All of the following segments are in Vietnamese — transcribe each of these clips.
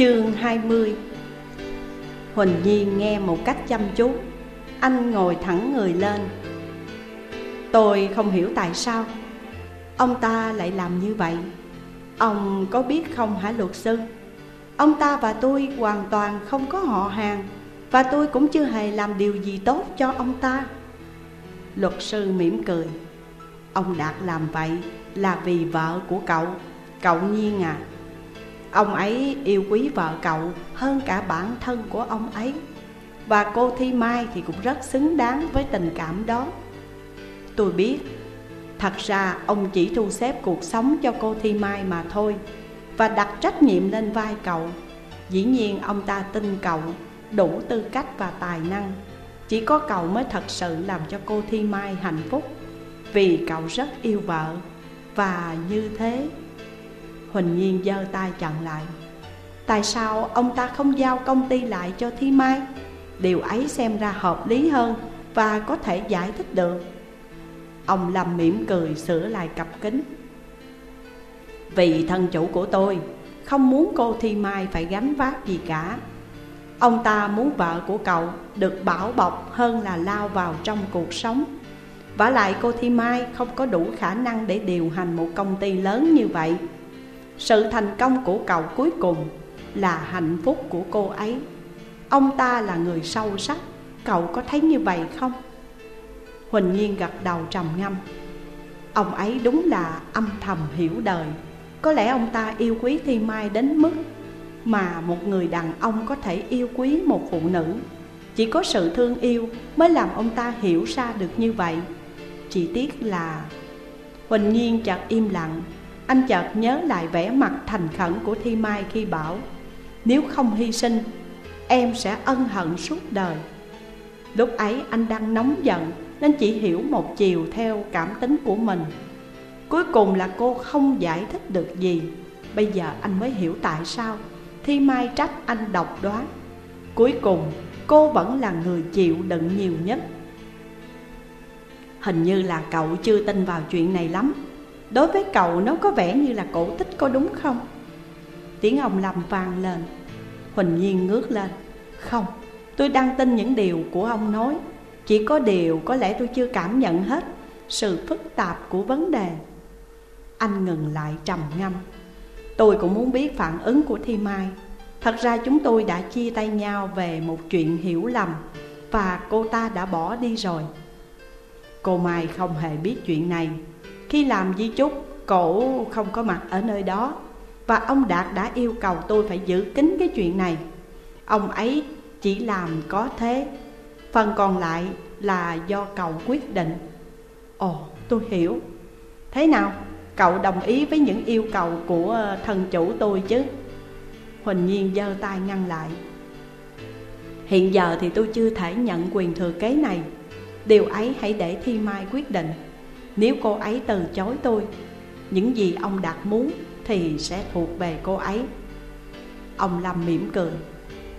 Chương 20 Huỳnh Nhiên nghe một cách chăm chú. Anh ngồi thẳng người lên. Tôi không hiểu tại sao Ông ta lại làm như vậy. Ông có biết không hả luật sư? Ông ta và tôi hoàn toàn không có họ hàng, Và tôi cũng chưa hề làm điều gì tốt cho ông ta. Luật sư mỉm cười. Ông Đạt làm vậy là vì vợ của cậu Cậu nhiên à. Ông ấy yêu quý vợ cậu hơn cả bản thân của ông ấy. Và cô Thi Mai thì cũng rất xứng đáng với tình cảm đó. Tôi biết, Thật ra ông chỉ thu xếp cuộc sống cho cô Thi Mai mà thôi Và đặt trách nhiệm lên vai cậu. Dĩ nhiên ông ta tin cậu đủ tư cách và tài năng. Chỉ có cậu mới thật sự làm cho cô Thi Mai hạnh phúc Vì cậu rất yêu vợ. Và như thế Huỳnh Nhiên giơ tay chặn lại. Tại sao ông ta không giao công ty lại cho Thi Mai? Điều ấy xem ra hợp lý hơn Và có thể giải thích được. Ông Lâm mỉm cười sửa lại cặp kính. Vì thân chủ của tôi, Không muốn cô Thi Mai phải gánh vác gì cả. Ông ta muốn vợ của cậu được bảo bọc hơn là lao vào trong cuộc sống. Và lại cô Thi Mai không có đủ khả năng để điều hành một công ty lớn như vậy. Sự thành công của cậu cuối cùng là hạnh phúc của cô ấy. Ông ta là người sâu sắc, cậu có thấy như vậy không? Huỳnh Nhiên gật đầu trầm ngâm. Ông ấy đúng là âm thầm hiểu đời. Có lẽ ông ta yêu quý Thi Mai đến mức Mà một người đàn ông có thể yêu quý một phụ nữ. Chỉ có sự thương yêu mới làm ông ta hiểu ra được như vậy. Chỉ tiếc là Huỳnh Nhiên chợt im lặng. Anh chợt nhớ lại vẻ mặt thành khẩn của Thi Mai khi bảo, Nếu không hy sinh, Em sẽ ân hận suốt đời. Lúc ấy anh đang nóng giận Nên chỉ hiểu một chiều theo cảm tính của mình. Cuối cùng là cô không giải thích được gì. Bây giờ anh mới hiểu tại sao Thi Mai trách anh độc đoán. Cuối cùng, cô vẫn là người chịu đựng nhiều nhất. Hình như là cậu chưa tin vào chuyện này lắm. Đối với cậu nó có vẻ như là cổ tích có đúng không? Tiếng ông lầm vang lên. Huỳnh Nhiên ngước lên. Không, tôi đang tin những điều của ông nói. Chỉ có điều có lẽ tôi chưa cảm nhận hết Sự phức tạp của vấn đề. Anh ngừng lại trầm ngâm. Tôi cũng muốn biết phản ứng của Thi Mai. Thật ra chúng tôi đã chia tay nhau về một chuyện hiểu lầm Và cô ta đã bỏ đi rồi. Cô Mai không hề biết chuyện này. Khi làm di chúc, cổ không có mặt ở nơi đó. Và ông Đạt đã yêu cầu tôi phải giữ kín cái chuyện này. Ông ấy chỉ làm có thế. Phần còn lại là do cậu quyết định. Ồ, tôi hiểu. Thế nào, cậu đồng ý với những yêu cầu của ờ, thần chủ tôi chứ? Huỳnh Nhiên giơ tay ngăn lại. Hiện giờ thì tôi chưa thể nhận quyền thừa kế này. Điều ấy hãy để Thi Mai quyết định. Nếu cô ấy từ chối tôi, Những gì ông Đạt muốn thì sẽ thuộc về cô ấy. Ông Lâm mỉm cười.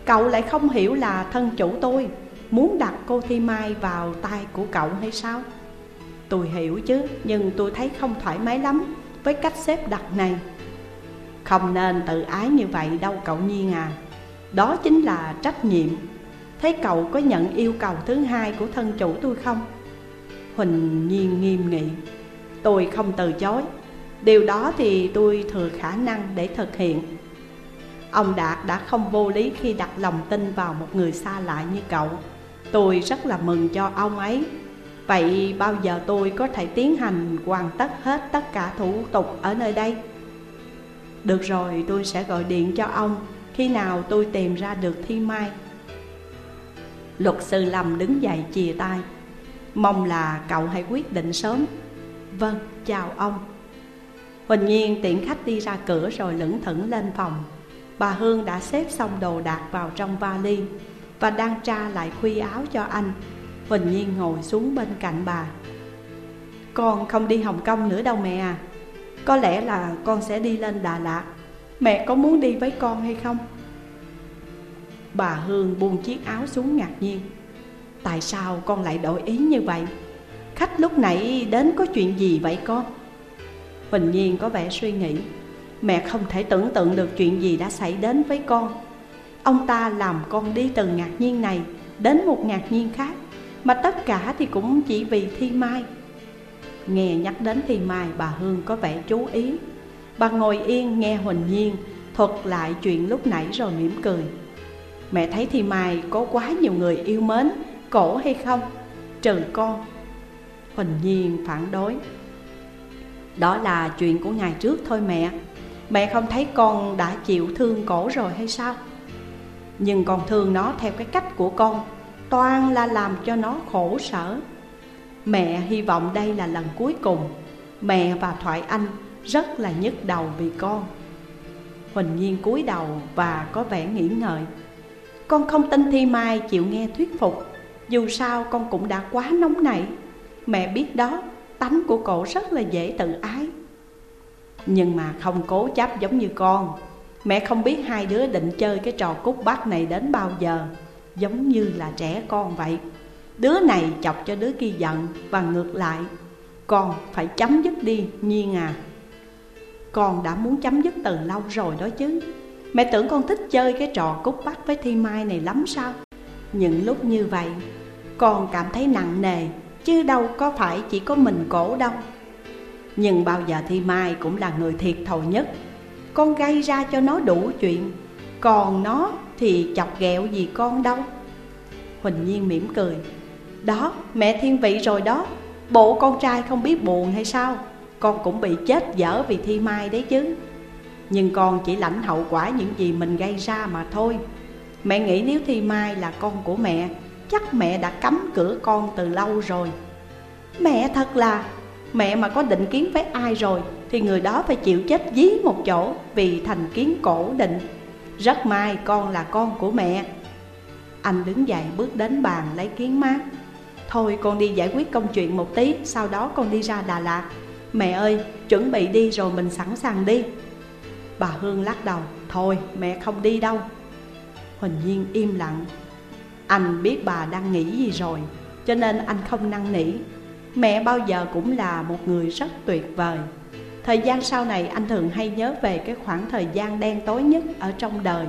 Cậu lại không hiểu là thân chủ tôi Muốn đặt cô Thi Mai vào tay của cậu hay sao? Tôi hiểu chứ, Nhưng tôi thấy không thoải mái lắm Với cách xếp đặt này. Không nên tự ái như vậy đâu cậu Nhiên à Đó chính là trách nhiệm. Thế cậu có nhận yêu cầu thứ hai của thân chủ tôi không? Huỳnh Nhiên nghiêm nghị. Tôi không từ chối. Điều đó thì tôi thừa khả năng để thực hiện. Ông Đạt đã không vô lý khi đặt lòng tin vào một người xa lạ như cậu. Tôi rất là mừng cho ông ấy. Vậy bao giờ tôi có thể tiến hành hoàn tất hết tất cả thủ tục ở nơi đây? Được rồi, tôi sẽ gọi điện cho ông. Khi nào tôi tìm ra được Thi Mai? Luật sư Lâm đứng dậy chìa tay. Mong là cậu hãy quyết định sớm. Vâng, chào ông. Huỳnh Nhiên tiện khách đi ra cửa rồi lững thững lên phòng. Bà Hương đã xếp xong đồ đạc vào trong vali Và đang tra lại khuy áo cho anh. Huỳnh Nhiên ngồi xuống bên cạnh bà. Con không đi Hồng Kông nữa đâu mẹ à. Có lẽ là con sẽ đi lên Đà Lạt. Mẹ có muốn đi với con hay không? Bà Hương buông chiếc áo xuống ngạc nhiên. Tại sao con lại đổi ý như vậy? Khách lúc nãy đến có chuyện gì vậy con? Huỳnh Nhiên có vẻ suy nghĩ. Mẹ không thể tưởng tượng được chuyện gì đã xảy đến với con. Ông ta làm con đi từ ngạc nhiên này đến một ngạc nhiên khác Mà tất cả thì cũng chỉ vì Thi Mai. Nghe nhắc đến Thi Mai bà Hương có vẻ chú ý. Bà ngồi yên nghe Huỳnh Nhiên thuật lại chuyện lúc nãy rồi mỉm cười. Mẹ thấy Thi Mai có quá nhiều người yêu mến, cổ hay không? Trừ con. Huỳnh Nhiên phản đối. Đó là chuyện của ngày trước thôi mẹ. Mẹ không thấy con đã chịu thương cổ rồi hay sao? Nhưng con thương nó theo cái cách của con, Toàn là làm cho nó khổ sở. Mẹ hy vọng đây là lần cuối cùng. Mẹ và Thoại Anh rất là nhức đầu vì con. Huỳnh Nhiên cúi đầu và có vẻ nghĩ ngợi. Con không tin Thi Mai chịu nghe thuyết phục. Dù sao con cũng đã quá nóng nảy. Mẹ biết đó, tánh của cậu rất là dễ tự ái. Nhưng mà không cố chấp giống như con. Mẹ không biết hai đứa định chơi cái trò cút bắt này đến bao giờ. Giống như là trẻ con vậy. Đứa này chọc cho đứa kia giận Và ngược lại. Con phải chấm dứt đi Nhiên à. Con đã muốn chấm dứt từ lâu rồi đó chứ. Mẹ tưởng con thích chơi cái trò cút bắt với Thi Mai này lắm sao? Những lúc như vậy con cảm thấy nặng nề, Chứ đâu có phải chỉ có mình cổ đâu. Nhưng bao giờ Thi Mai cũng là người thiệt thòi nhất. Con gây ra cho nó đủ chuyện, Còn nó thì chọc ghẹo gì con đâu. Huỳnh Nhiên mỉm cười. Đó, mẹ thiên vị rồi đó. Bộ con trai không biết buồn hay sao? Con cũng bị chết dở vì Thi Mai đấy chứ. Nhưng con chỉ lãnh hậu quả những gì mình gây ra mà thôi. Mẹ nghĩ nếu Thi Mai là con của mẹ Chắc mẹ đã cấm cửa con từ lâu rồi. Mẹ thật là, Mẹ mà có định kiến với ai rồi Thì người đó phải chịu chết dí một chỗ Vì thành kiến cổ định. Rất may con là con của mẹ. Anh đứng dậy bước đến bàn lấy kiến mát Thôi con đi giải quyết công chuyện một tí, Sau đó con đi ra Đà Lạt. Mẹ ơi, chuẩn bị đi rồi mình sẵn sàng đi. Bà Hương lắc đầu, Thôi, mẹ không đi đâu. Huỳnh Nhiên im lặng anh biết bà đang nghĩ gì rồi, Cho nên anh không năn nỉ. Mẹ bao giờ cũng là một người rất tuyệt vời. Thời gian sau này, anh thường hay nhớ về cái khoảng thời gian đen tối nhất ở trong đời.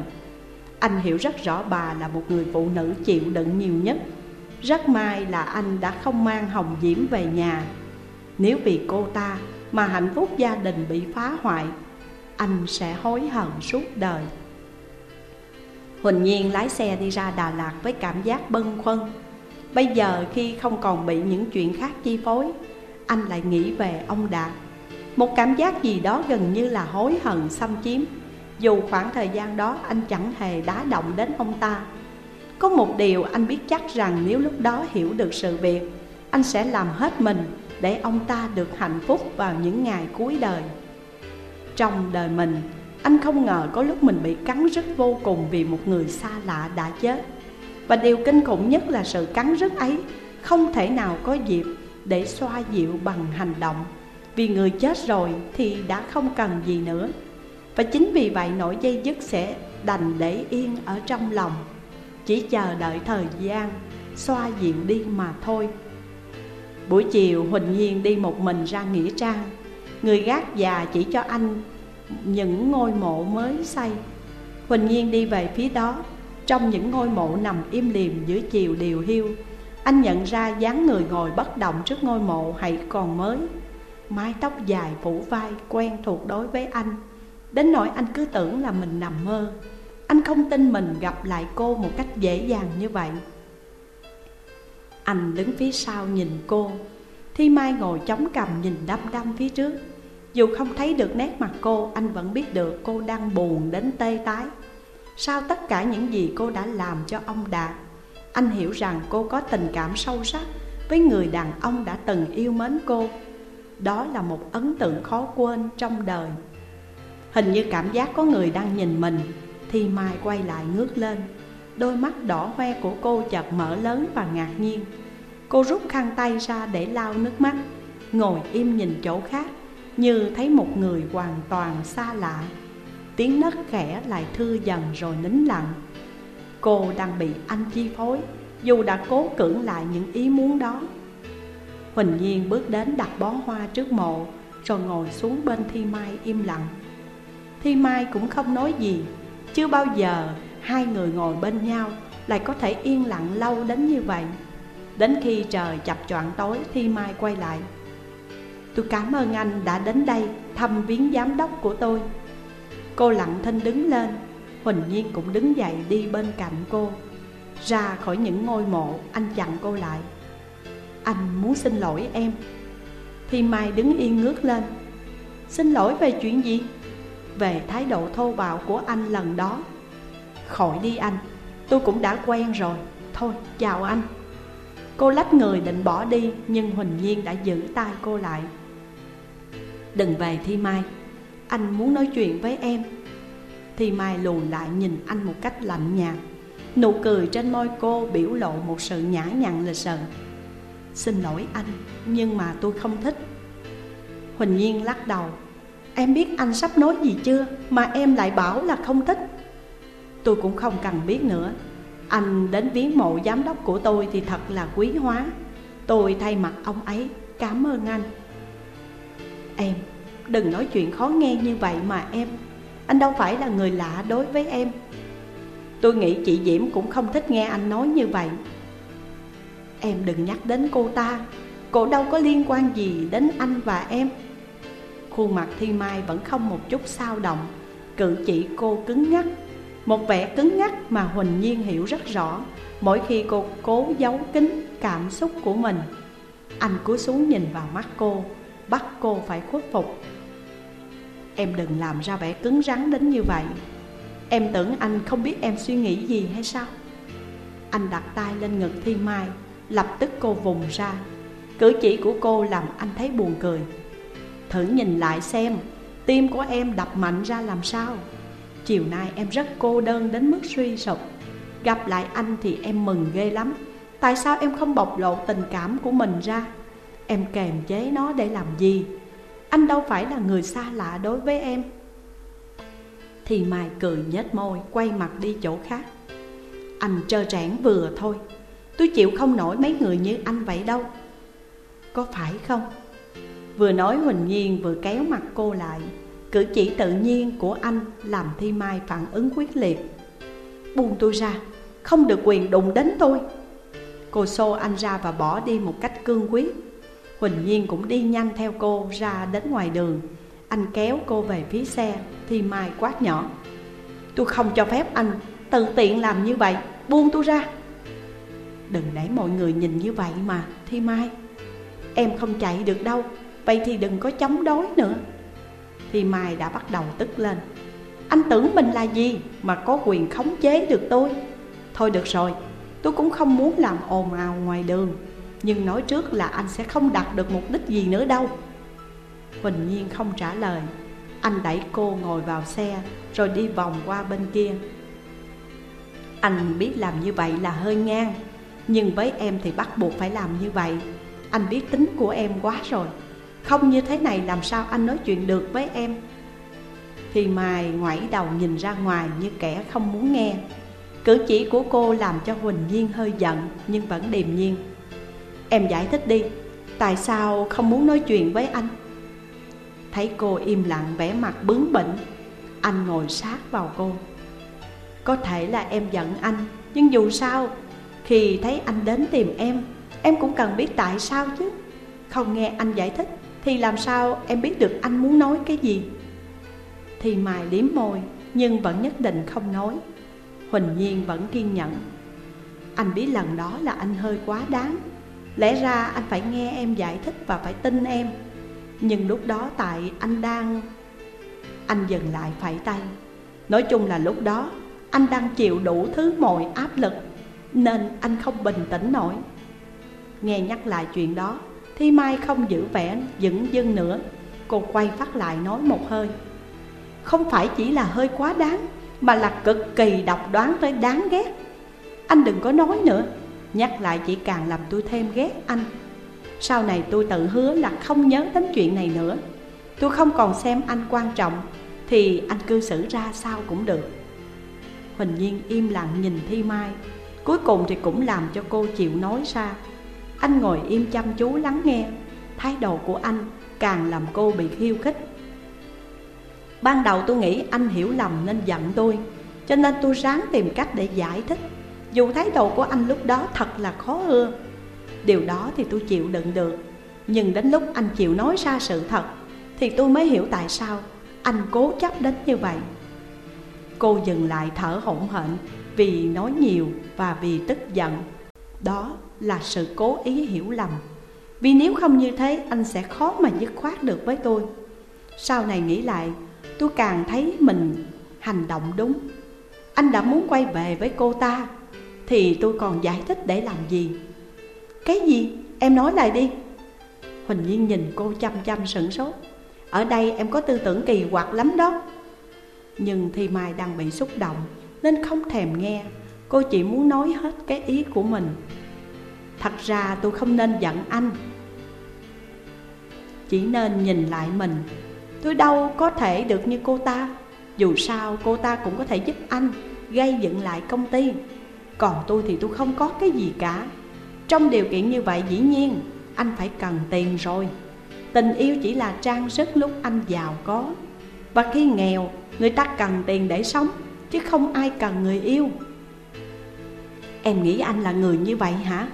Anh hiểu rất rõ bà là một người phụ nữ chịu đựng nhiều nhất. Rất may là anh đã không mang Hồng Diễm về nhà. Nếu vì cô ta mà hạnh phúc gia đình bị phá hoại, Anh sẽ hối hận suốt đời. Huỳnh Nhiên lái xe đi ra Đà Lạt với cảm giác bâng khuâng. Bây giờ khi không còn bị những chuyện khác chi phối, Anh lại nghĩ về ông Đạt. Một cảm giác gì đó gần như là hối hận xâm chiếm. Dù khoảng thời gian đó anh chẳng hề đá động đến ông ta. Có một điều anh biết chắc rằng nếu lúc đó hiểu được sự việc, Anh sẽ làm hết mình để ông ta được hạnh phúc vào những ngày cuối đời. Trong đời mình anh không ngờ có lúc mình bị cắn rứt vô cùng vì một người xa lạ đã chết. Và điều kinh khủng nhất là sự cắn rứt ấy không thể nào có dịp để xoa dịu bằng hành động. Vì người chết rồi thì đã không cần gì nữa. Và chính vì vậy nỗi dây dứt sẽ đành để yên ở trong lòng. Chỉ chờ đợi thời gian xoa dịu đi mà thôi. Buổi chiều Huỳnh Nhiên đi một mình ra Nghĩa Trang. Người gác già chỉ cho anh những ngôi mộ mới xây. Huỳnh Nhiên đi về phía đó. Trong những ngôi mộ nằm im lìm giữa chiều điều hiu, Anh nhận ra dáng người ngồi bất động trước ngôi mộ hãy còn mới. Mái tóc dài phủ vai, quen thuộc đối với anh. Đến nỗi anh cứ tưởng là mình nằm mơ, Anh không tin mình gặp lại cô một cách dễ dàng như vậy. Anh đứng phía sau nhìn cô, Thi Mai ngồi chống cằm nhìn đăm đăm phía trước dù không thấy được nét mặt cô, Anh vẫn biết được cô đang buồn đến tê tái. Sau tất cả những gì cô đã làm cho ông Đạt, Anh hiểu rằng cô có tình cảm sâu sắc Với người đàn ông đã từng yêu mến cô. Đó là một ấn tượng khó quên trong đời. Hình như cảm giác có người đang nhìn mình, Thì Mai quay lại ngước lên. Đôi mắt đỏ hoe của cô chợt mở lớn và ngạc nhiên. Cô rút khăn tay ra để lau nước mắt, Ngồi im nhìn chỗ khác như thấy một người hoàn toàn xa lạ. Tiếng nấc khẽ lại thư dần rồi nín lặng. Cô đang bị anh chi phối, Dù đã cố cưỡng lại những ý muốn đó. Huỳnh Nhiên bước đến đặt bó hoa trước mộ, Rồi ngồi xuống bên Thi Mai im lặng. Thi Mai cũng không nói gì, Chưa bao giờ hai người ngồi bên nhau Lại có thể yên lặng lâu đến như vậy. Đến khi trời chập choạng tối, Thi Mai quay lại. Tôi cảm ơn anh đã đến đây thăm viếng giám đốc của tôi. Cô lặng thinh đứng lên, Huỳnh Nhiên cũng đứng dậy đi bên cạnh cô. Ra khỏi những ngôi mộ, anh chặn cô lại. Anh muốn xin lỗi em. Thì Mai đứng yên ngước lên. Xin lỗi về chuyện gì? Về thái độ thô bạo của anh lần đó. Khỏi đi anh, Tôi cũng đã quen rồi. Thôi, chào anh. Cô lách người định bỏ đi, Nhưng Huỳnh Nhiên đã giữ tay cô lại. Đừng về Thi Mai. Anh muốn nói chuyện với em. Thi Mai lùi lại nhìn anh một cách lạnh nhạt. Nụ cười trên môi cô biểu lộ một sự nhã nhặn lịch sự. Xin lỗi anh, nhưng mà tôi không thích. Huỳnh Nhiên lắc đầu. Em biết anh sắp nói gì chưa Mà em lại bảo là không thích? Tôi cũng không cần biết nữa. Anh đến viếng mộ giám đốc của tôi thì thật là quý hóa. Tôi thay mặt ông ấy cảm ơn anh. Em, đừng nói chuyện khó nghe như vậy mà em. Anh đâu phải là người lạ đối với em. Tôi nghĩ chị Diễm cũng không thích nghe anh nói như vậy. Em đừng nhắc đến cô ta. Cô đâu có liên quan gì đến anh và em. Khuôn mặt Thi Mai vẫn không một chút sao động. Cử chỉ cô cứng ngắc. Một vẻ cứng ngắc mà Huỳnh Nhiên hiểu rất rõ. Mỗi khi cô cố giấu kín cảm xúc của mình Anh cúi xuống nhìn vào mắt cô. Bắt cô phải khuất phục. Em đừng làm ra vẻ cứng rắn đến như vậy. Em tưởng anh không biết em suy nghĩ gì hay sao? Anh đặt tay lên ngực Thi Mai, Lập tức cô vùng ra. Cử chỉ của cô làm anh thấy buồn cười. Thử nhìn lại xem, Tim của em đập mạnh ra làm sao? Chiều nay em rất cô đơn đến mức suy sụp. Gặp lại anh thì em mừng ghê lắm. Tại sao em không bộc lộ tình cảm của mình ra? Em kềm chế nó để làm gì? Anh đâu phải là người xa lạ đối với em. Thì Mai cười nhếch môi Quay mặt đi chỗ khác. Anh trơ trẽn vừa thôi. Tôi chịu không nổi mấy người như anh vậy đâu. Có phải không? Vừa nói Huỳnh Nhiên vừa kéo mặt cô lại. Cử chỉ tự nhiên của anh làm Thi Mai phản ứng quyết liệt. Buông tôi ra, không được quyền đụng đến tôi. Cô xô anh ra và bỏ đi một cách cương quyết. Huỳnh Nhiên cũng đi nhanh theo cô ra đến ngoài đường. Anh kéo cô về phía xe, thì Mai quát nhỏ, Tôi không cho phép anh tự tiện làm như vậy, Buông tôi ra. Đừng để mọi người nhìn như vậy mà Thi Mai, Em không chạy được đâu, Vậy thì đừng có chống đối nữa. Thì Mai đã bắt đầu tức lên, Anh tưởng mình là gì mà có quyền khống chế được tôi? Thôi được rồi, Tôi cũng không muốn làm ồn ào ngoài đường. Nhưng nói trước là anh sẽ không đạt được mục đích gì nữa đâu. Huỳnh Nhiên không trả lời. Anh đẩy cô ngồi vào xe, Rồi đi vòng qua bên kia. Anh biết làm như vậy là hơi ngang, Nhưng với em thì bắt buộc phải làm như vậy. Anh biết tính của em quá rồi. Không như thế này làm sao anh nói chuyện được với em? Thì Mai ngoảy đầu nhìn ra ngoài như kẻ không muốn nghe. Cử chỉ của cô làm cho Huỳnh Nhiên hơi giận, nhưng vẫn điềm nhiên. Em giải thích đi, tại sao không muốn nói chuyện với anh? Thấy cô im lặng vẻ mặt bướng bỉnh Anh ngồi sát vào cô. Có thể là em giận anh Nhưng dù sao Khi thấy anh đến tìm em Em cũng cần biết tại sao chứ. Không nghe anh giải thích thì làm sao em biết được anh muốn nói cái gì? Thì mài liếm môi Nhưng vẫn nhất định không nói. Huỳnh Nhiên vẫn kiên nhẫn. Anh biết lần đó là anh hơi quá đáng. Lẽ ra anh phải nghe em giải thích và phải tin em. Nhưng lúc đó tại anh đang, Anh dừng lại phải tay. Nói chung là lúc đó, Anh đang chịu đủ thứ mọi áp lực, Nên anh không bình tĩnh nổi. Nghe nhắc lại chuyện đó, Thi Mai không giữ vẻ dững dưng nữa. Cô quay phát lại nói một hơi. Không phải chỉ là hơi quá đáng, Mà là cực kỳ độc đoán tới đáng ghét. Anh đừng có nói nữa. Nhắc lại chỉ càng làm tôi thêm ghét anh. Sau này tôi tự hứa là không nhớ đến chuyện này nữa. Tôi không còn xem anh quan trọng, Thì anh cư xử ra sao cũng được. Huỳnh Nhiên im lặng nhìn Thi Mai. Cuối cùng thì cũng làm cho cô chịu nói ra. Anh ngồi im chăm chú lắng nghe. Thái độ của anh càng làm cô bị khiêu khích. Ban đầu tôi nghĩ anh hiểu lầm nên giận tôi, Cho nên tôi ráng tìm cách để giải thích. Dù thái độ của anh lúc đó thật là khó ưa, Điều đó thì tôi chịu đựng được. Nhưng đến lúc anh chịu nói ra sự thật, Thì tôi mới hiểu tại sao anh cố chấp đến như vậy. Cô dừng lại thở hổn hển Vì nói nhiều và vì tức giận. Đó là sự cố ý hiểu lầm. Vì nếu không như thế, anh sẽ khó mà dứt khoát được với tôi. Sau này nghĩ lại, tôi càng thấy mình hành động đúng. Anh đã muốn quay về với cô ta thì tôi còn giải thích để làm gì? Cái gì? Em nói lại đi. Huỳnh Nhiên nhìn cô chăm chăm sửng sốt. Ở đây em có tư tưởng kỳ quặc lắm đó. Nhưng Thi Mai đang bị xúc động, Nên không thèm nghe. Cô chỉ muốn nói hết cái ý của mình. Thật ra tôi không nên giận anh. Chỉ nên nhìn lại mình. Tôi đâu có thể được như cô ta. Dù sao cô ta cũng có thể giúp anh Gây dựng lại công ty. Còn tôi thì tôi không có cái gì cả. Trong điều kiện như vậy, dĩ nhiên, Anh phải cần tiền rồi. Tình yêu chỉ là trang sức lúc anh giàu có. Và khi nghèo, Người ta cần tiền để sống, Chứ không ai cần người yêu. Em nghĩ anh là người như vậy hả?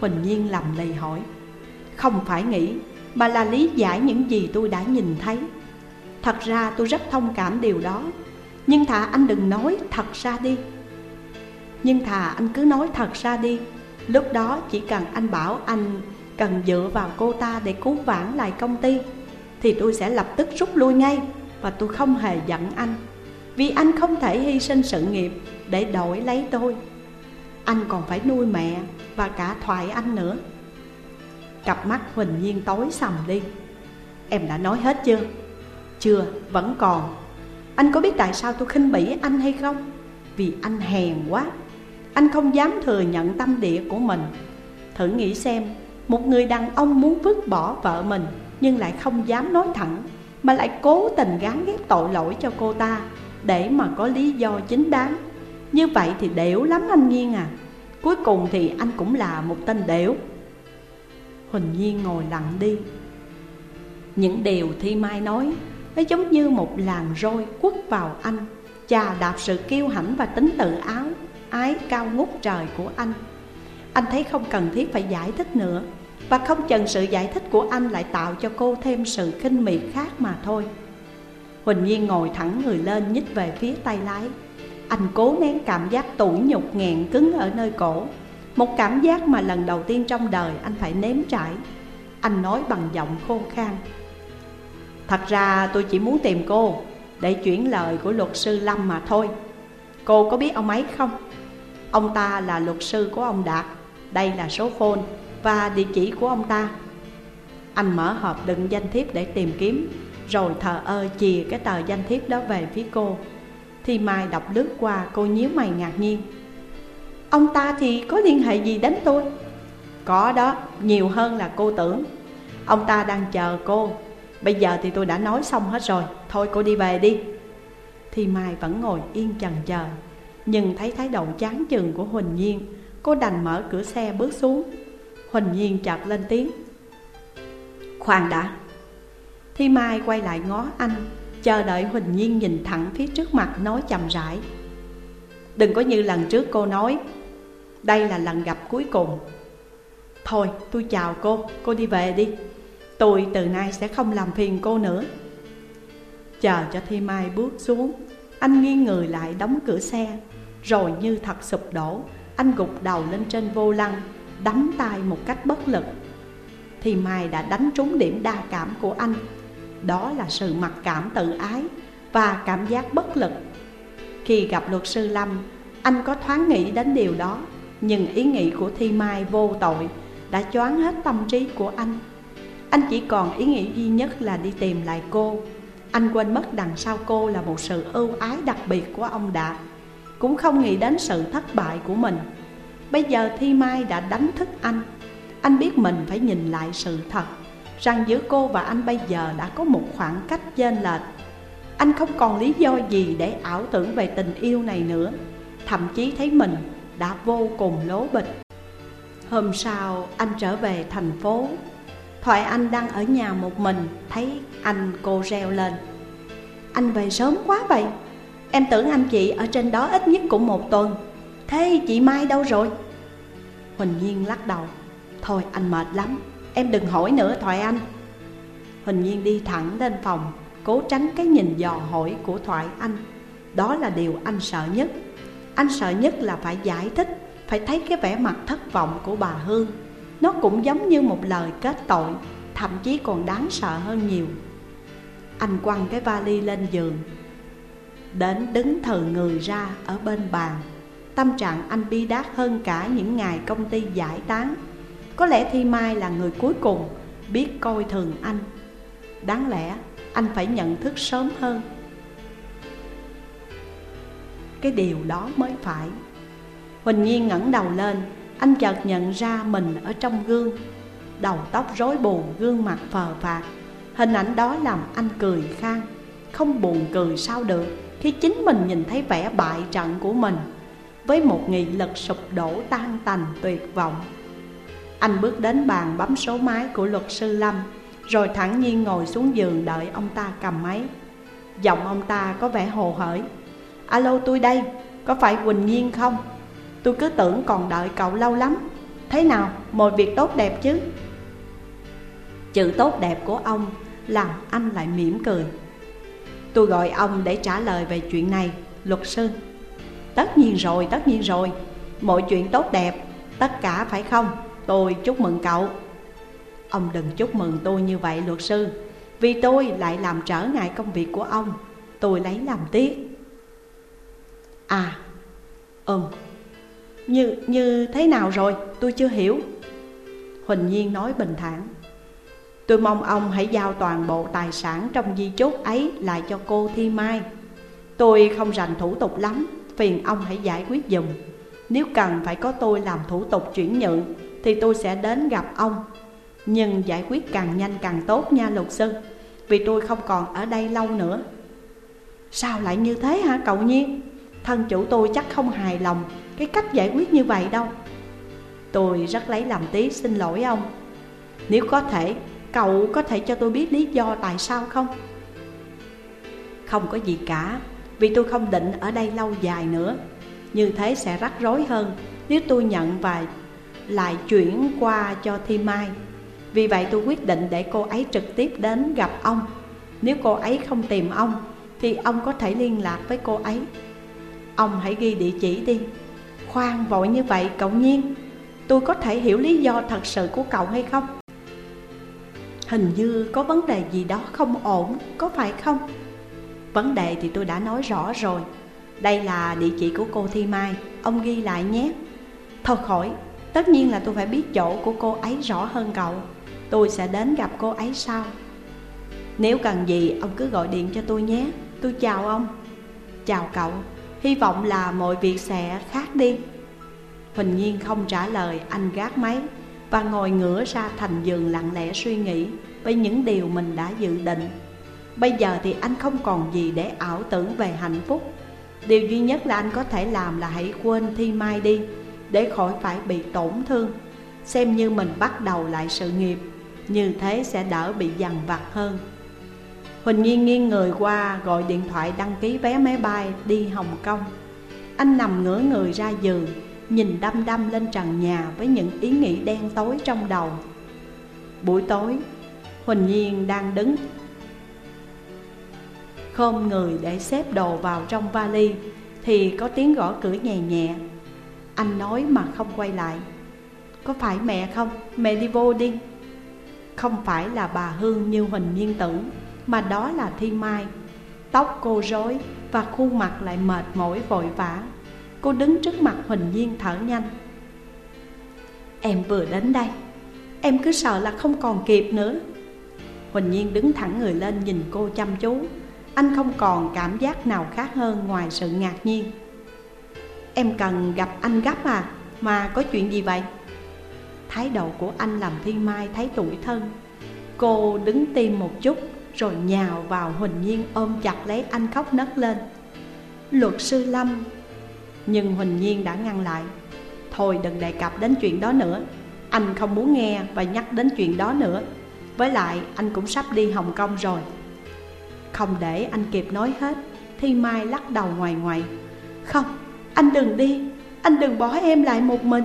Huỳnh Nhiên lầm lì hỏi. Không phải nghĩ, Mà là lý giải những gì tôi đã nhìn thấy. Thật ra tôi rất thông cảm điều đó. Nhưng thà anh đừng nói thật ra đi. Nhưng thà anh cứ nói thật ra đi. Lúc đó chỉ cần anh bảo anh cần dựa vào cô ta để cứu vãn lại công ty Thì tôi sẽ lập tức rút lui ngay Và tôi không hề giận anh. Vì anh không thể hy sinh sự nghiệp để đổi lấy tôi. Anh còn phải nuôi mẹ và cả thoại anh nữa. Cặp mắt Huỳnh Nhiên tối sầm đi. Em đã nói hết chưa? Chưa, vẫn còn. Anh có biết tại sao tôi khinh bỉ anh hay không? Vì anh hèn quá. Anh không dám thừa nhận tâm địa của mình. Thử nghĩ xem, Một người đàn ông muốn vứt bỏ vợ mình Nhưng lại không dám nói thẳng, Mà lại cố tình gán ghép tội lỗi cho cô ta Để mà có lý do chính đáng. Như vậy thì đểu lắm anh Nhiên à. Cuối cùng thì anh cũng là một tên đểu. Huỳnh Nhiên ngồi lặng đi. Những điều Thi Mai nói, Nó giống như một làn roi quất vào anh, Chà đạp sự kiêu hãnh và tính tự áo. Ái cao ngút trời của anh. Anh thấy không cần thiết phải giải thích nữa, Và không chần sự giải thích của anh lại tạo cho cô thêm sự kinh miệt khác mà thôi. Huỳnh Nhiên ngồi thẳng người lên nhích về phía tay lái. Anh cố nén cảm giác tủi nhục nghẹn cứng ở nơi cổ, một cảm giác mà lần đầu tiên trong đời anh phải nếm trải. Anh nói bằng giọng khô khan. Thật ra tôi chỉ muốn tìm cô Để chuyển lời của luật sư Lâm mà thôi. Cô có biết ông ấy không? Ông ta là luật sư của ông Đạt Đây là số phone và địa chỉ của ông ta. Anh mở hộp đựng danh thiếp để tìm kiếm Rồi thờ ơ chìa cái tờ danh thiếp đó về phía cô. Thì Mai đọc lướt qua cô nhíu mày ngạc nhiên. Ông ta thì có liên hệ gì đến tôi? Có đó, nhiều hơn là cô tưởng. Ông ta đang chờ cô. Bây giờ thì tôi đã nói xong hết rồi. Thôi cô đi về đi. Thì Mai vẫn ngồi yên chần chờ. Nhưng thấy thái độ chán chừng của Huỳnh Nhiên Cô đành mở cửa xe bước xuống. Huỳnh Nhiên chợt lên tiếng. Khoan đã. Thi Mai quay lại ngó anh Chờ đợi Huỳnh Nhiên nhìn thẳng phía trước mặt nói chậm rãi. Đừng có như lần trước cô nói đây là lần gặp cuối cùng. Thôi tôi chào cô, cô đi về đi. Tôi từ nay sẽ không làm phiền cô nữa. Chờ cho Thi Mai bước xuống Anh nghiêng người lại đóng cửa xe. Rồi như thật sụp đổ, Anh gục đầu lên trên vô lăng đấm tay một cách bất lực. Thì Mai đã đánh trúng điểm đa cảm của anh. Đó là sự mặc cảm tự ái Và cảm giác bất lực. Khi gặp luật sư Lâm, Anh có thoáng nghĩ đến điều đó, nhưng ý nghĩ của Thi Mai vô tội Đã choáng hết tâm trí của anh. Anh chỉ còn ý nghĩ duy nhất là đi tìm lại cô. Anh quên mất đằng sau cô là một sự ưu ái đặc biệt của ông Đạt. Cũng không nghĩ đến sự thất bại của mình. Bây giờ Thi Mai đã đánh thức anh. Anh biết mình phải nhìn lại sự thật, Rằng giữa cô và anh bây giờ đã có một khoảng cách chênh lệch. Anh không còn lý do gì để ảo tưởng về tình yêu này nữa. Thậm chí thấy mình đã vô cùng lố bịch. Hôm sau, anh trở về thành phố. Thoại anh đang ở nhà một mình, Thấy anh cô reo lên. Anh về sớm quá vậy. Em tưởng anh chị ở trên đó ít nhất cũng một tuần. Thế chị Mai đâu rồi? Huỳnh Nhiên lắc đầu. Thôi, anh mệt lắm. Em đừng hỏi nữa, Thoại Anh. Huỳnh Nhiên đi thẳng lên phòng, Cố tránh cái nhìn dò hỏi của Thoại Anh. Đó là điều anh sợ nhất. Anh sợ nhất là phải giải thích, Phải thấy cái vẻ mặt thất vọng của bà Hương. Nó cũng giống như một lời kết tội, Thậm chí còn đáng sợ hơn nhiều. Anh quăng cái vali lên giường Đến đứng thờ người ra ở bên bàn. Tâm trạng anh bi đát hơn cả những ngày công ty giải tán. Có lẽ Thi Mai là người cuối cùng biết coi thường anh. Đáng lẽ anh phải nhận thức sớm hơn. Cái điều đó mới phải. Huỳnh Nhiên ngẩng đầu lên Anh chợt nhận ra mình ở trong gương. Đầu tóc rối bù, gương mặt phờ phạt Hình ảnh đó làm anh cười khang Không buồn cười sao được. Khi chính mình nhìn thấy vẻ bại trận của mình Với một nghị lực sụp đổ tan tành tuyệt vọng. Anh bước đến bàn bấm số máy của luật sư Lâm Rồi thẳng nhiên ngồi xuống giường đợi ông ta cầm máy. Giọng ông ta có vẻ hồ hởi. Alo tôi đây, có phải Quỳnh Nhiên không? Tôi cứ tưởng còn đợi cậu lâu lắm. Thế nào, mọi việc tốt đẹp chứ? Chữ tốt đẹp của ông làm anh lại mỉm cười. Tôi gọi ông để trả lời về chuyện này, luật sư. Tất nhiên rồi, tất nhiên rồi. Mọi chuyện tốt đẹp, tất cả phải không? Tôi chúc mừng cậu. Ông đừng chúc mừng tôi như vậy luật sư Vì tôi lại làm trở ngại công việc của ông. Tôi lấy làm tiếc. À, ừm Như, như thế nào rồi, tôi chưa hiểu. Huỳnh Nhiên nói bình thản. Tôi mong ông hãy giao toàn bộ tài sản trong di chúc ấy lại cho cô Thi Mai. Tôi không rành thủ tục lắm, phiền ông hãy giải quyết dùm Nếu cần phải có tôi làm thủ tục chuyển nhượng Thì tôi sẽ đến gặp ông. Nhưng giải quyết càng nhanh càng tốt nha luật sư Vì tôi không còn ở đây lâu nữa. Sao lại như thế hả cậu Nhiên? Thân chủ tôi chắc không hài lòng cái cách giải quyết như vậy đâu. Tôi rất lấy làm tiếc xin lỗi ông. Nếu có thể Cậu có thể cho tôi biết lý do tại sao không? Không có gì cả, Vì tôi không định ở đây lâu dài nữa. Như thế sẽ rắc rối hơn Nếu tôi nhận và lại chuyển qua cho Thi Mai. Vì vậy tôi quyết định để cô ấy trực tiếp đến gặp ông. Nếu cô ấy không tìm ông, Thì ông có thể liên lạc với cô ấy. Ông hãy ghi địa chỉ đi. Khoan vội như vậy, cậu Nhiên. Tôi có thể hiểu lý do thật sự của cậu hay không? Hình như có vấn đề gì đó không ổn, có phải không? Vấn đề thì tôi đã nói rõ rồi. Đây là địa chỉ của cô Thi Mai, ông ghi lại nhé. Thôi khỏi, tất nhiên là tôi phải biết chỗ của cô ấy rõ hơn cậu. Tôi sẽ đến gặp cô ấy sau. Nếu cần gì, ông cứ gọi điện cho tôi nhé. Tôi chào ông. Chào cậu, hy vọng là mọi việc sẽ khác đi. Huỳnh Nhiên không trả lời, anh gác máy và ngồi ngửa ra thành giường lặng lẽ suy nghĩ về những điều mình đã dự định. Bây giờ thì anh không còn gì để ảo tưởng về hạnh phúc. Điều duy nhất là anh có thể làm là hãy quên Thi Mai đi để khỏi phải bị tổn thương. Xem như mình bắt đầu lại sự nghiệp, như thế sẽ đỡ bị dằn vặt hơn. Huỳnh Nhiên nghiêng người qua gọi điện thoại đăng ký vé máy bay đi Hồng Kông. Anh nằm ngửa người ra giường Nhìn đăm đăm lên trần nhà với những ý nghĩ đen tối trong đầu. Buổi tối, Huỳnh Nhiên đang đứng Khom người để xếp đồ vào trong vali Thì có tiếng gõ cửa nhẹ nhẹ. Anh nói mà không quay lại Có phải mẹ không? Mẹ đi vô đi. Không phải là bà Hương như Huỳnh Nhiên tưởng Mà đó là Thi Mai. Tóc cô rối và khuôn mặt lại mệt mỏi vội vã. Cô đứng trước mặt Huỳnh Nhiên thở nhanh. Em vừa đến đây, Em cứ sợ là không còn kịp nữa. Huỳnh Nhiên đứng thẳng người lên nhìn cô chăm chú. Anh không còn cảm giác nào khác hơn ngoài sự ngạc nhiên. Em cần gặp anh gấp à Mà có chuyện gì vậy? Thái độ của anh làm Thiên Mai thấy tủi thân. Cô đứng tim một chút, Rồi nhào vào Huỳnh Nhiên ôm chặt lấy anh khóc nấc lên. Luật sư Lâm nhưng Huỳnh Nhiên đã ngăn lại. Thôi đừng đề cập đến chuyện đó nữa. Anh không muốn nghe và nhắc đến chuyện đó nữa. Với lại anh cũng sắp đi Hồng Kông rồi. Không để anh kịp nói hết Thi Mai lắc đầu ngoài ngoài Không, anh đừng đi. Anh đừng bỏ em lại một mình.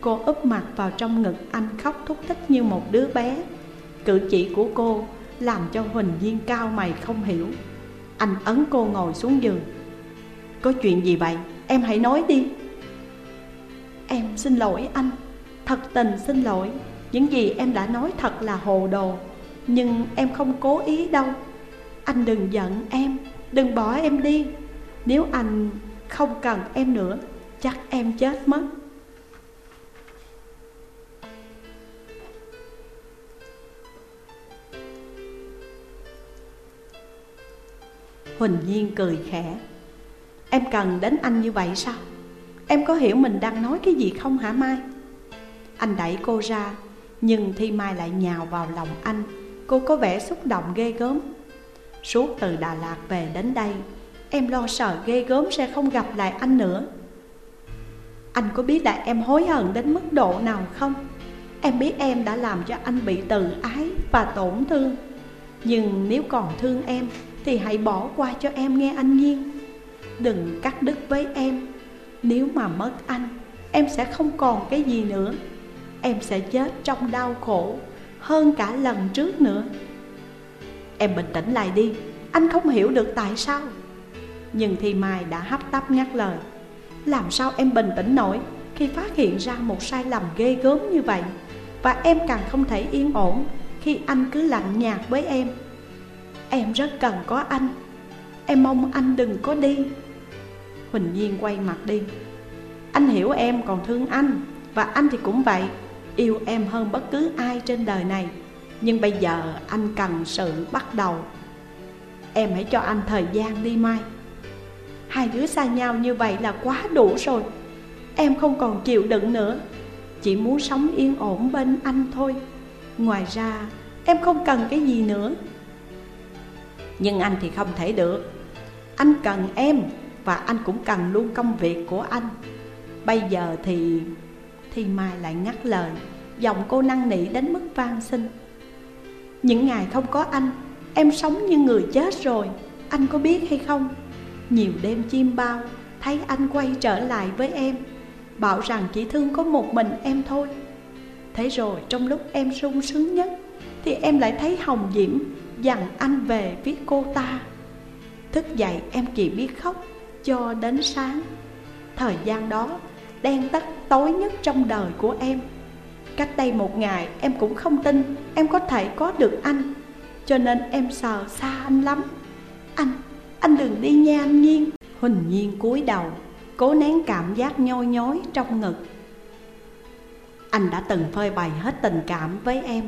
Cô úp mặt vào trong ngực anh khóc thúc thích như một đứa bé. Cử chỉ của cô làm cho Huỳnh Duyên cao mày không hiểu. Anh ấn cô ngồi xuống giường. Có chuyện gì vậy? Em hãy nói đi. Em xin lỗi anh. Thật tình xin lỗi. Những gì em đã nói thật là hồ đồ. Nhưng em không cố ý đâu. Anh đừng giận em. Đừng bỏ em đi. Nếu anh không cần em nữa, Chắc em chết mất. Huỳnh Nhiên cười khẽ. Em cần đến anh như vậy sao? Em có hiểu mình đang nói cái gì không hả Mai? Anh đẩy cô ra, Nhưng Thi Mai lại nhào vào lòng anh Cô có vẻ xúc động ghê gớm Suốt từ Đà Lạt về đến đây, Em lo sợ ghê gớm sẽ không gặp lại anh nữa Anh có biết là em hối hận đến mức độ nào không? Em biết em đã làm cho anh bị từ ái và tổn thương Nhưng nếu còn thương em, Thì hãy bỏ qua cho em nghe anh Nhiên Đừng cắt đứt với em. Nếu mà mất anh, Em sẽ không còn cái gì nữa. Em sẽ chết trong đau khổ, Hơn cả lần trước nữa. Em bình tĩnh lại đi, Anh không hiểu được tại sao. Nhưng thì Mai đã hấp tấp ngắt lời. Làm sao em bình tĩnh nổi Khi phát hiện ra một sai lầm ghê gớm như vậy? Và em càng không thể yên ổn Khi anh cứ lạnh nhạt với em. Em rất cần có anh. Em mong anh đừng có đi. Huỳnh Nhiên quay mặt đi. Anh hiểu em còn thương anh, Và anh thì cũng vậy. Yêu em hơn bất cứ ai trên đời này. Nhưng bây giờ anh cần sự bắt đầu. Em hãy cho anh thời gian đi Mai. Hai đứa xa nhau như vậy là quá đủ rồi. Em không còn chịu đựng nữa. Chỉ muốn sống yên ổn bên anh thôi. Ngoài ra, em không cần cái gì nữa. Nhưng anh thì không thể được. Anh cần em. Và anh cũng cần luôn công việc của anh. Bây giờ thì thì Mai lại ngắt lời, Giọng cô năn nỉ đến mức van xin. Những ngày không có anh, Em sống như người chết rồi, Anh có biết hay không? Nhiều đêm chim bao, Thấy anh quay trở lại với em, Bảo rằng chỉ thương có một mình em thôi. Thế rồi trong lúc em sung sướng nhất, Thì em lại thấy Hồng Diễm Dặn anh về phía cô ta. Thức dậy em chỉ biết khóc cho đến sáng. Thời gian đó đen tắt tối nhất trong đời của em. Cách đây một ngày em cũng không tin em có thể có được anh Cho nên em sợ xa anh lắm. Anh, anh đừng đi nha anh Nhiên. Huỳnh Nhiên cúi đầu Cố nén cảm giác nhoi nhói trong ngực. Anh đã từng phơi bày hết tình cảm với em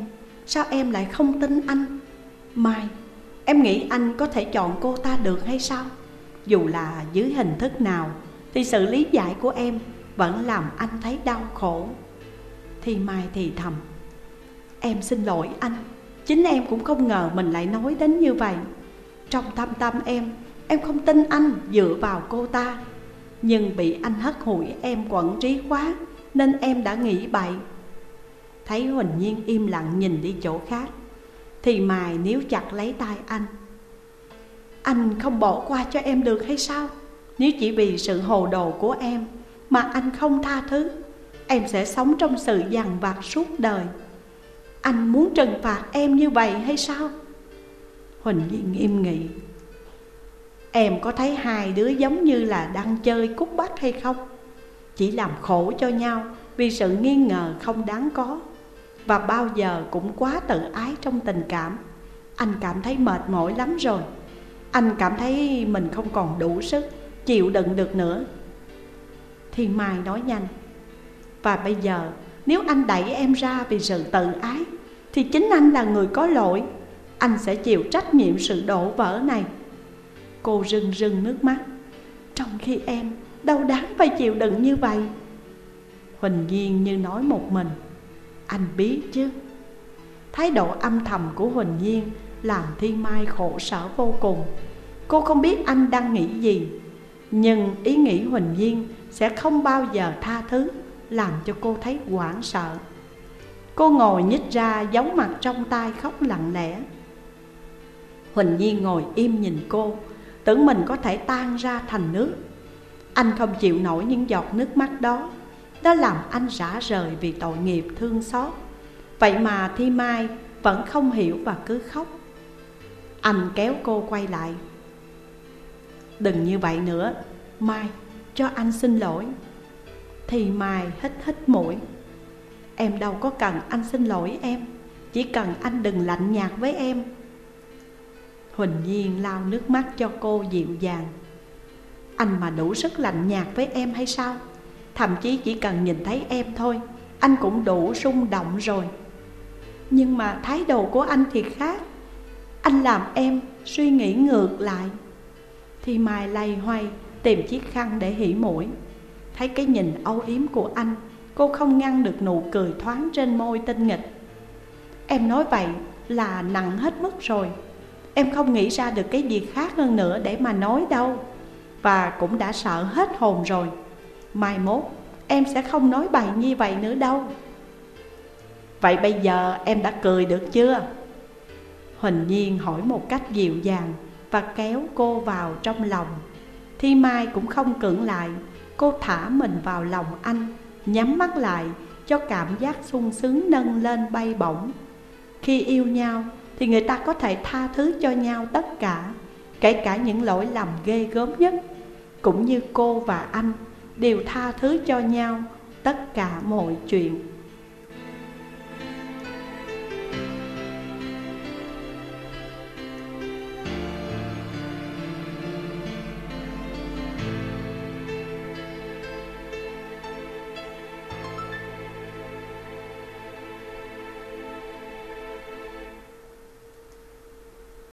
Sao em lại không tin anh? Mai Em nghĩ anh có thể chọn cô ta được hay sao? Dù là dưới hình thức nào, Thì sự lý giải của em Vẫn làm anh thấy đau khổ. Thì Mai thì thầm, Em xin lỗi anh, Chính em cũng không ngờ mình lại nói đến như vậy. Trong thâm tâm em Em không tin anh dựa vào cô ta. Nhưng bị anh hất hủi em quẩn trí quá, Nên em đã nghĩ bậy. Thấy Huỳnh Nhiên im lặng nhìn đi chỗ khác, Thì mài níu chặt lấy tay anh. Anh không bỏ qua cho em được hay sao? Nếu chỉ vì sự hồ đồ của em Mà anh không tha thứ, Em sẽ sống trong sự dằn vặt suốt đời. Anh muốn trừng phạt em như vậy hay sao? Huỳnh Nhiên im nghị. Em có thấy hai đứa giống như là đang chơi cút bắt hay không? Chỉ làm khổ cho nhau vì sự nghi ngờ không đáng có. Và bao giờ cũng quá tự ái trong tình cảm. Anh cảm thấy mệt mỏi lắm rồi. Anh cảm thấy mình không còn đủ sức, Chịu đựng được nữa. Thì Mai nói nhanh, và bây giờ, nếu anh đẩy em ra vì sự tự ái, Thì chính anh là người có lỗi. Anh sẽ chịu trách nhiệm sự đổ vỡ này. Cô rưng rưng nước mắt, Trong khi em đâu đáng phải chịu đựng như vậy. Huỳnh Nhiên như nói một mình, Anh biết chứ. Thái độ âm thầm của Huỳnh Nhiên làm Thiên Mai khổ sở vô cùng. Cô không biết anh đang nghĩ gì, Nhưng ý nghĩ Huỳnh duyên sẽ không bao giờ tha thứ, làm cho cô thấy hoảng sợ. Cô ngồi nhích ra giấu mặt trong tay khóc lặng lẽ. Huỳnh duyên ngồi im nhìn cô, Tưởng mình có thể tan ra thành nước. Anh không chịu nổi những giọt nước mắt đó Đó làm anh rã rời vì tội nghiệp thương xót. Vậy mà Thi Mai vẫn không hiểu và cứ khóc. Anh kéo cô quay lại. Đừng như vậy nữa. Mai, cho anh xin lỗi. Thì Mai hít hít mũi. Em đâu có cần anh xin lỗi em. Chỉ cần anh đừng lạnh nhạt với em. Huỳnh Nhiên lau nước mắt cho cô dịu dàng. Anh mà đủ sức lạnh nhạt với em hay sao? Thậm chí chỉ cần nhìn thấy em thôi, Anh cũng đủ rung động rồi. Nhưng mà thái độ của anh thì khác. Anh làm em suy nghĩ ngược lại. Thì Mai lay hoay tìm chiếc khăn để hỉ mũi. Thấy cái nhìn âu yếm của anh, Cô không ngăn được nụ cười thoáng trên môi tinh nghịch. Em nói vậy là nặng hết mức rồi. Em không nghĩ ra được cái gì khác hơn nữa để mà nói đâu. Và cũng đã sợ hết hồn rồi. Mai mốt, em sẽ không nói bài như vậy nữa đâu. Vậy bây giờ em đã cười được chưa? Huỳnh Nhiên hỏi một cách dịu dàng Và kéo cô vào trong lòng. Thi Mai cũng không cưỡng lại, Cô thả mình vào lòng anh, Nhắm mắt lại cho cảm giác sung sướng nâng lên bay bổng. Khi yêu nhau thì người ta có thể tha thứ cho nhau tất cả, Kể cả những lỗi lầm ghê gớm nhất. Cũng như cô và anh đều tha thứ cho nhau tất cả mọi chuyện.